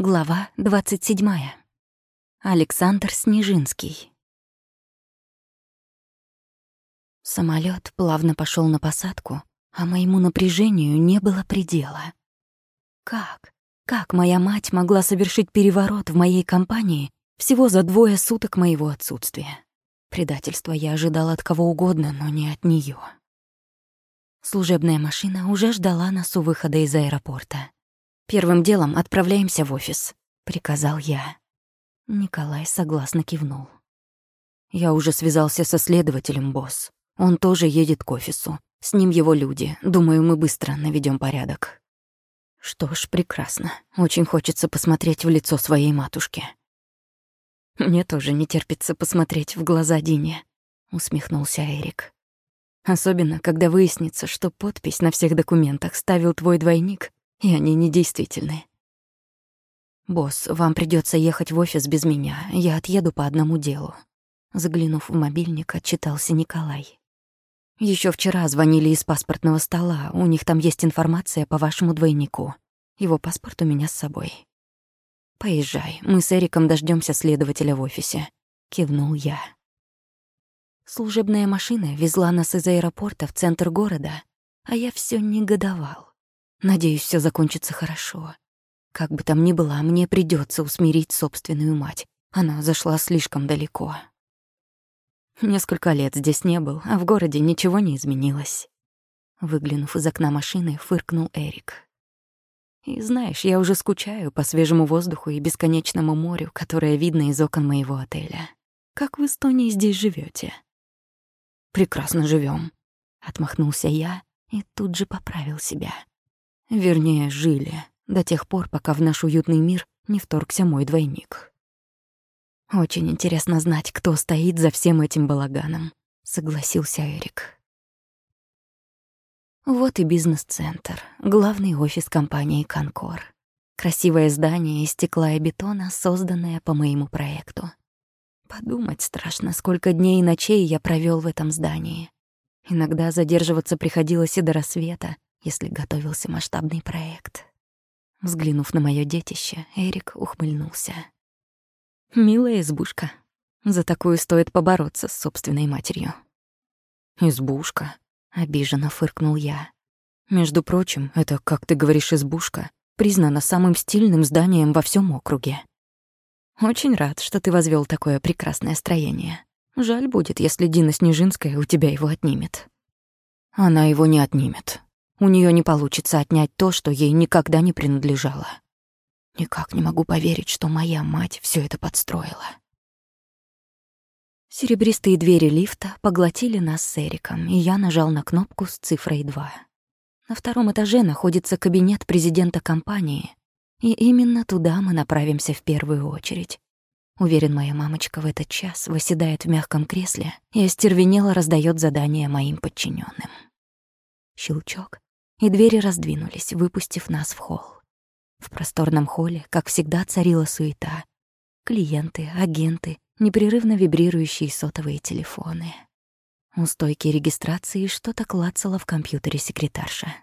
Глава 27. Александр Снежинский. Самолет плавно пошел на посадку, а моему напряжению не было предела. Как? Как моя мать могла совершить переворот в моей компании всего за двое суток моего отсутствия? Предательство я ожидала от кого угодно, но не от нее. Служебная машина уже ждала нас у выхода из аэропорта. «Первым делом отправляемся в офис», — приказал я. Николай согласно кивнул. «Я уже связался со следователем, босс. Он тоже едет к офису. С ним его люди. Думаю, мы быстро наведем порядок». Что ж, прекрасно. Очень хочется посмотреть в лицо своей матушки. Мне тоже не терпится посмотреть в глаза Дине, усмехнулся Эрик. Особенно, когда выяснится, что подпись на всех документах ставил твой двойник, и они недействительны. «Босс, вам придется ехать в офис без меня. Я отъеду по одному делу». Заглянув в мобильник, отчитался Николай. Еще вчера звонили из паспортного стола. У них там есть информация по вашему двойнику. Его паспорт у меня с собой. Поезжай, мы с Эриком дождемся следователя в офисе», — кивнул я. Служебная машина везла нас из аэропорта в центр города, а я все негодовал. Надеюсь, все закончится хорошо. Как бы там ни было, мне придется усмирить собственную мать. Она зашла слишком далеко. Несколько лет здесь не был, а в городе ничего не изменилось. Выглянув из окна машины, фыркнул Эрик. И знаешь, я уже скучаю по свежему воздуху и бесконечному морю, которое видно из окон моего отеля. Как вы с Тони здесь живете? Прекрасно живем, отмахнулся я и тут же поправил себя. Вернее, жили, до тех пор, пока в наш уютный мир не вторгся мой двойник. «Очень интересно знать, кто стоит за всем этим балаганом», — согласился Эрик. Вот и бизнес-центр, главный офис компании «Конкор». Красивое здание из стекла и бетона, созданное по моему проекту. Подумать страшно, сколько дней и ночей я провел в этом здании. Иногда задерживаться приходилось и до рассвета, если готовился масштабный проект. Взглянув на моё детище, Эрик ухмыльнулся. «Милая избушка. За такую стоит побороться с собственной матерью». «Избушка», — обиженно фыркнул я. «Между прочим, это, как ты говоришь, избушка, признана самым стильным зданием во всем округе. Очень рад, что ты возвел такое прекрасное строение. Жаль будет, если Дина Снежинская у тебя его отнимет». «Она его не отнимет», у нее не получится отнять то, что ей никогда не принадлежало. Никак не могу поверить, что моя мать все это подстроила. Серебристые двери лифта поглотили нас с Эриком, и я нажал на кнопку с цифрой 2. На втором этаже находится кабинет президента компании, и именно туда мы направимся в первую очередь. Уверен, моя мамочка в этот час восседает в мягком кресле и остервенело раздает задания моим подчиненным. Щелчок, и двери раздвинулись, выпустив нас в холл. В просторном холле, как всегда, царила суета. Клиенты, агенты, непрерывно вибрирующие сотовые телефоны. У стойки регистрации что-то клацало в компьютере секретарша.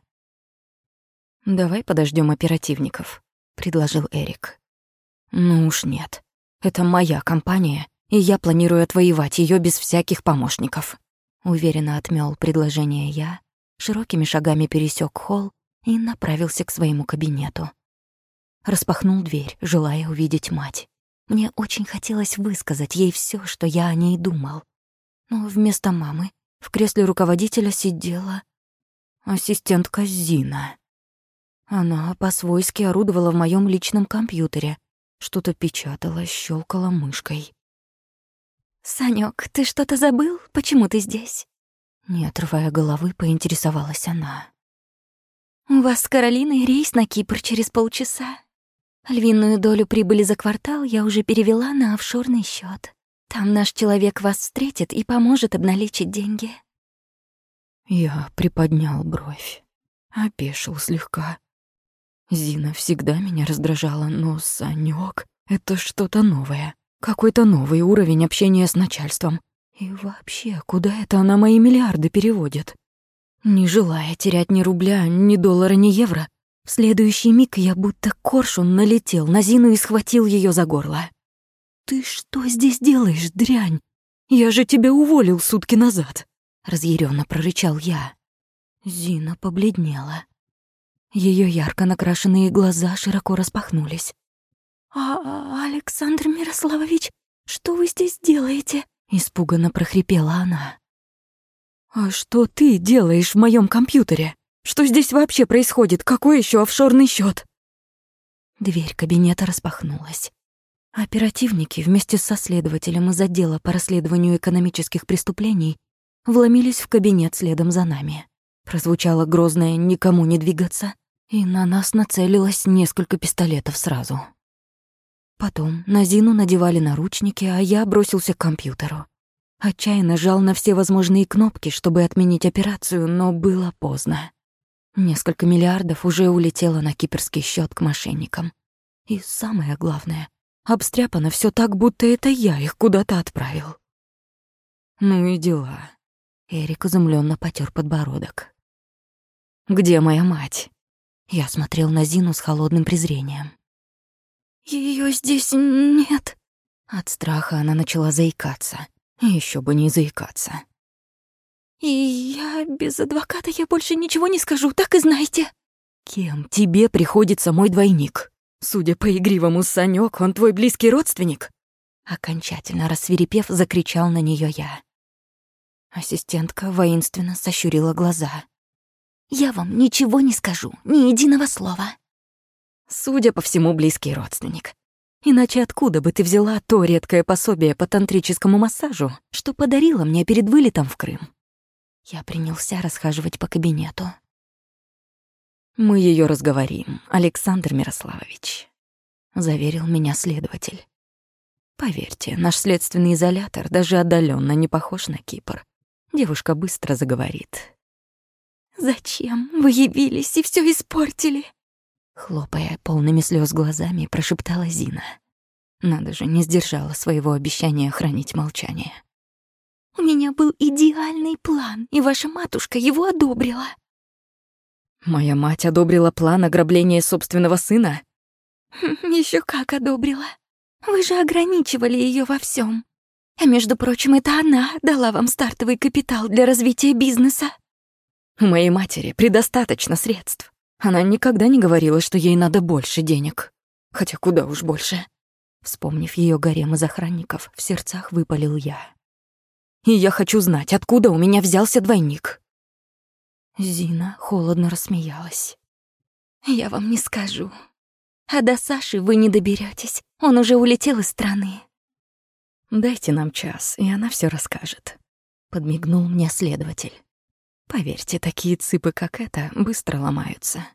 «Давай подождем оперативников», — предложил Эрик. «Ну уж нет. Это моя компания, и я планирую отвоевать ее без всяких помощников», — уверенно отмёл предложение я, широкими шагами пересек холл и направился к своему кабинету. Распахнул дверь, желая увидеть мать. Мне очень хотелось высказать ей все, что я о ней думал. Но вместо мамы в кресле руководителя сидела ассистентка Зина. Она по-свойски орудовала в моем личном компьютере, что-то печатала, щелкала мышкой. «Санёк, ты что-то забыл? Почему ты здесь?» Не отрывая головы, поинтересовалась она. «У вас с Каролиной рейс на Кипр через полчаса. Львиную долю прибыли за квартал я уже перевела на офшорный счет. Там наш человек вас встретит и поможет обналичить деньги». Я приподнял бровь, опешил слегка. Зина всегда меня раздражала, но Санёк — это что-то новое, какой-то новый уровень общения с начальством. И вообще, куда это она мои миллиарды переводит? Не желая терять ни рубля, ни доллара, ни евро, В следующий миг я будто коршун налетел на Зину и схватил ее за горло. «Ты что здесь делаешь, дрянь? Я же тебя уволил сутки назад!» Разъяренно прорычал я. Зина побледнела. Ее ярко накрашенные глаза широко распахнулись. «А, -а Александр Мирославович, что вы здесь делаете?» Испуганно прохрипела она. «А что ты делаешь в моем компьютере? Что здесь вообще происходит? Какой еще офшорный счет? Дверь кабинета распахнулась. Оперативники вместе со следователем из отдела по расследованию экономических преступлений вломились в кабинет следом за нами. Прозвучало грозное «никому не двигаться», и на нас нацелилось несколько пистолетов сразу. Потом на Зину надевали наручники, а я бросился к компьютеру. Отчаянно жал на все возможные кнопки, чтобы отменить операцию, но было поздно. Несколько миллиардов уже улетело на кипрский счет к мошенникам. И самое главное, обстряпано все так, будто это я их куда-то отправил. Ну и дела. Эрик изумленно потер подбородок. «Где моя мать?» Я смотрел на Зину с холодным презрением. Ее здесь нет». От страха она начала заикаться. Еще бы не заикаться. «И я без адвоката я больше ничего не скажу, так и знайте». «Кем тебе приходится мой двойник? Судя по игривому Санёк, он твой близкий родственник?» Окончательно рассверепев, закричал на нее я. Ассистентка воинственно сощурила глаза. «Я вам ничего не скажу, ни единого слова». Судя по всему, близкий родственник. Иначе откуда бы ты взяла то редкое пособие по тантрическому массажу, что подарила мне перед вылетом в Крым? Я принялся расхаживать по кабинету. «Мы ее разговорим, Александр Мирославович», — заверил меня следователь. «Поверьте, наш следственный изолятор даже отдаленно не похож на Кипр. Девушка быстро заговорит». «Зачем вы явились и все испортили?» Хлопая полными слез глазами, прошептала Зина. Надо же, не сдержала своего обещания хранить молчание. «У меня был идеальный план, и ваша матушка его одобрила». «Моя мать одобрила план ограбления собственного сына?» «Хм, Еще как одобрила. Вы же ограничивали ее во всем. А между прочим, это она дала вам стартовый капитал для развития бизнеса». «У моей матери предостаточно средств. Она никогда не говорила, что ей надо больше денег. Хотя куда уж больше. Вспомнив ее гарем из охранников, в сердцах выпалил я. «И я хочу знать, откуда у меня взялся двойник». Зина холодно рассмеялась. «Я вам не скажу. А до Саши вы не доберетесь. Он уже улетел из страны». «Дайте нам час, и она все расскажет», — подмигнул мне следователь. Поверьте, такие цыпы, как эта, быстро ломаются.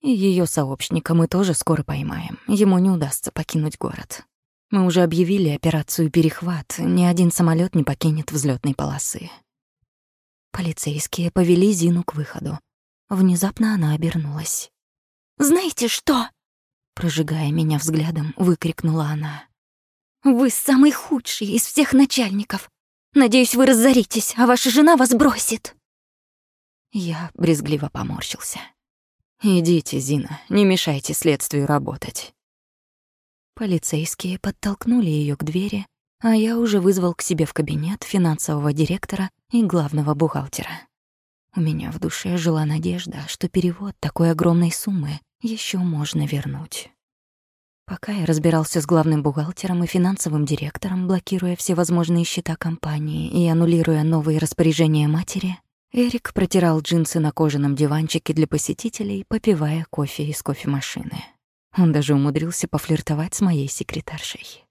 И ее сообщника мы тоже скоро поймаем. Ему не удастся покинуть город. Мы уже объявили операцию «Перехват». Ни один самолет не покинет взлетной полосы. Полицейские повели Зину к выходу. Внезапно она обернулась. «Знаете что?» Прожигая меня взглядом, выкрикнула она. «Вы самый худший из всех начальников. Надеюсь, вы разоритесь, а ваша жена вас бросит». Я брезгливо поморщился. «Идите, Зина, не мешайте следствию работать». Полицейские подтолкнули ее к двери, а я уже вызвал к себе в кабинет финансового директора и главного бухгалтера. У меня в душе жила надежда, что перевод такой огромной суммы еще можно вернуть. Пока я разбирался с главным бухгалтером и финансовым директором, блокируя все возможные счета компании и аннулируя новые распоряжения матери, Эрик протирал джинсы на кожаном диванчике для посетителей, попивая кофе из кофемашины. Он даже умудрился пофлиртовать с моей секретаршей.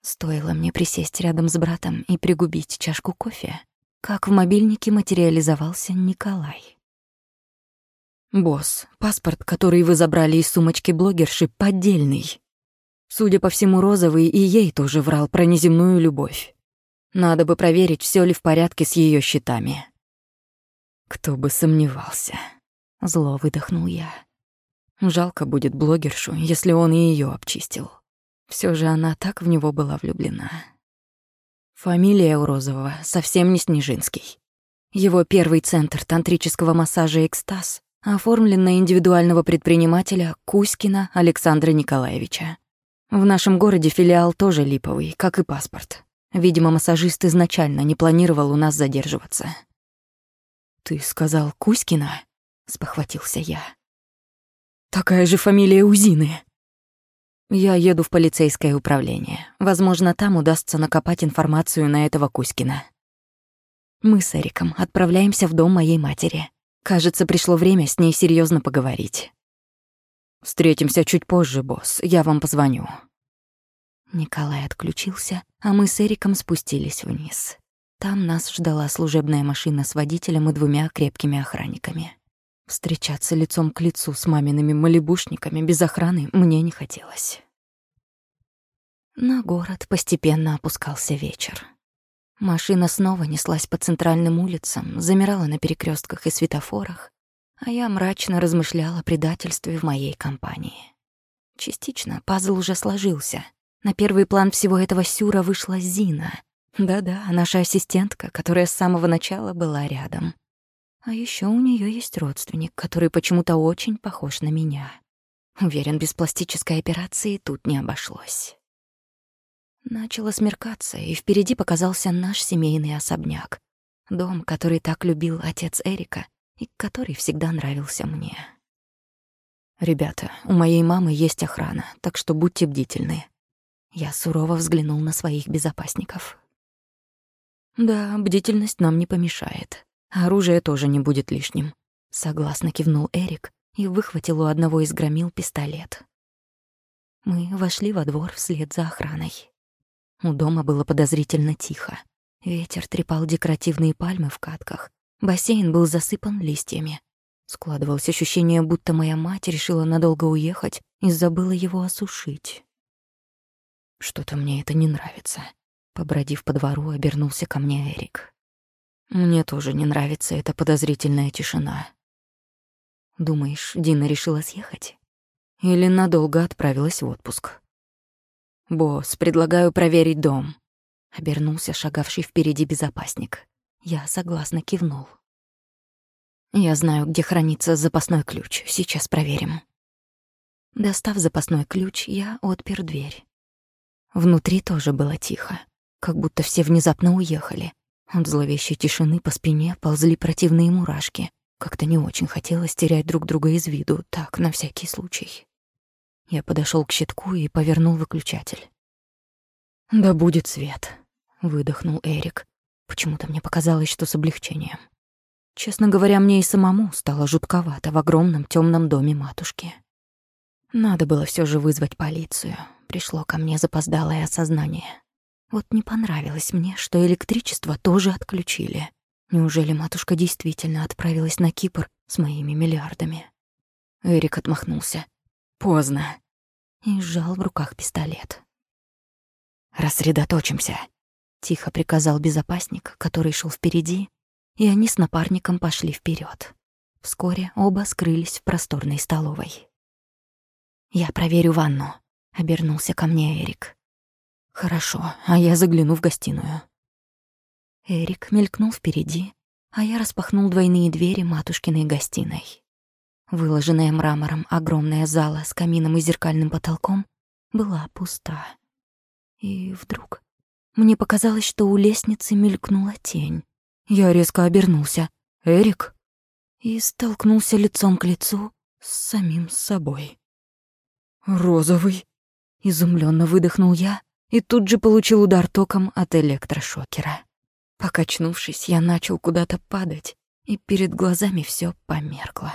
Стоило мне присесть рядом с братом и пригубить чашку кофе, как в мобильнике материализовался Николай. «Босс, паспорт, который вы забрали из сумочки блогерши, поддельный. Судя по всему, розовый и ей тоже врал про неземную любовь. Надо бы проверить, все ли в порядке с ее счетами». Кто бы сомневался. Зло выдохнул я. Жалко будет блогершу, если он и ее обчистил. Все же она так в него была влюблена. Фамилия у Розового совсем не Снежинский. Его первый центр тантрического массажа «Экстаз» Оформлен на индивидуального предпринимателя Кузькина Александра Николаевича. В нашем городе филиал тоже липовый, как и паспорт. Видимо, массажист изначально не планировал у нас задерживаться. «Ты сказал Кузькина?» — спохватился я. «Такая же фамилия Узины». Я еду в полицейское управление. Возможно, там удастся накопать информацию на этого Кузькина. Мы с Эриком отправляемся в дом моей матери. Кажется, пришло время с ней серьезно поговорить. Встретимся чуть позже, босс. Я вам позвоню. Николай отключился, а мы с Эриком спустились вниз. Там нас ждала служебная машина с водителем и двумя крепкими охранниками. Встречаться лицом к лицу с мамиными малибушниками без охраны мне не хотелось. На город постепенно опускался вечер. Машина снова неслась по центральным улицам, замирала на перекрестках и светофорах, а я мрачно размышляла о предательстве в моей компании. Частично пазл уже сложился. На первый план всего этого сюра вышла Зина. Да-да, наша ассистентка, которая с самого начала была рядом. А еще у нее есть родственник, который почему-то очень похож на меня. Уверен, без пластической операции тут не обошлось. Начало смеркаться, и впереди показался наш семейный особняк. Дом, который так любил отец Эрика и который всегда нравился мне. «Ребята, у моей мамы есть охрана, так что будьте бдительны». Я сурово взглянул на своих безопасников. «Да, бдительность нам не помешает. Оружие тоже не будет лишним. Согласно кивнул Эрик и выхватил у одного из громил пистолет. Мы вошли во двор вслед за охраной. У дома было подозрительно тихо. Ветер трепал декоративные пальмы в катках. Бассейн был засыпан листьями. Складывалось ощущение, будто моя мать решила надолго уехать и забыла его осушить. Что-то мне это не нравится. Побродив по двору, обернулся ко мне Эрик. Мне тоже не нравится эта подозрительная тишина. Думаешь, Дина решила съехать? Или надолго отправилась в отпуск? «Босс, предлагаю проверить дом», — обернулся шагавший впереди безопасник. Я согласно кивнул. «Я знаю, где хранится запасной ключ. Сейчас проверим». Достав запасной ключ, я отпер дверь. Внутри тоже было тихо, как будто все внезапно уехали, от зловещей тишины по спине ползли противные мурашки. Как-то не очень хотелось терять друг друга из виду, так, на всякий случай. Я подошел к щитку и повернул выключатель. «Да будет свет», — выдохнул Эрик. Почему-то мне показалось, что с облегчением. Честно говоря, мне и самому стало жутковато в огромном темном доме матушки. Надо было все же вызвать полицию. Пришло ко мне запоздалое осознание. Вот не понравилось мне, что электричество тоже отключили. Неужели матушка действительно отправилась на Кипр с моими миллиардами? Эрик отмахнулся. Поздно. И сжал в руках пистолет. «Рассредоточимся», — тихо приказал безопасник, который шел впереди, и они с напарником пошли вперед. Вскоре оба скрылись в просторной столовой. «Я проверю ванну», — обернулся ко мне Эрик. «Хорошо, а я загляну в гостиную». Эрик мелькнул впереди, а я распахнул двойные двери матушкиной гостиной. Выложенная мрамором огромная зала с камином и зеркальным потолком была пуста. И вдруг мне показалось, что у лестницы мелькнула тень. Я резко обернулся. «Эрик?» И столкнулся лицом к лицу с самим собой. «Розовый?» — изумленно выдохнул я и тут же получил удар током от электрошокера. Покачнувшись, я начал куда-то падать, и перед глазами все померкло.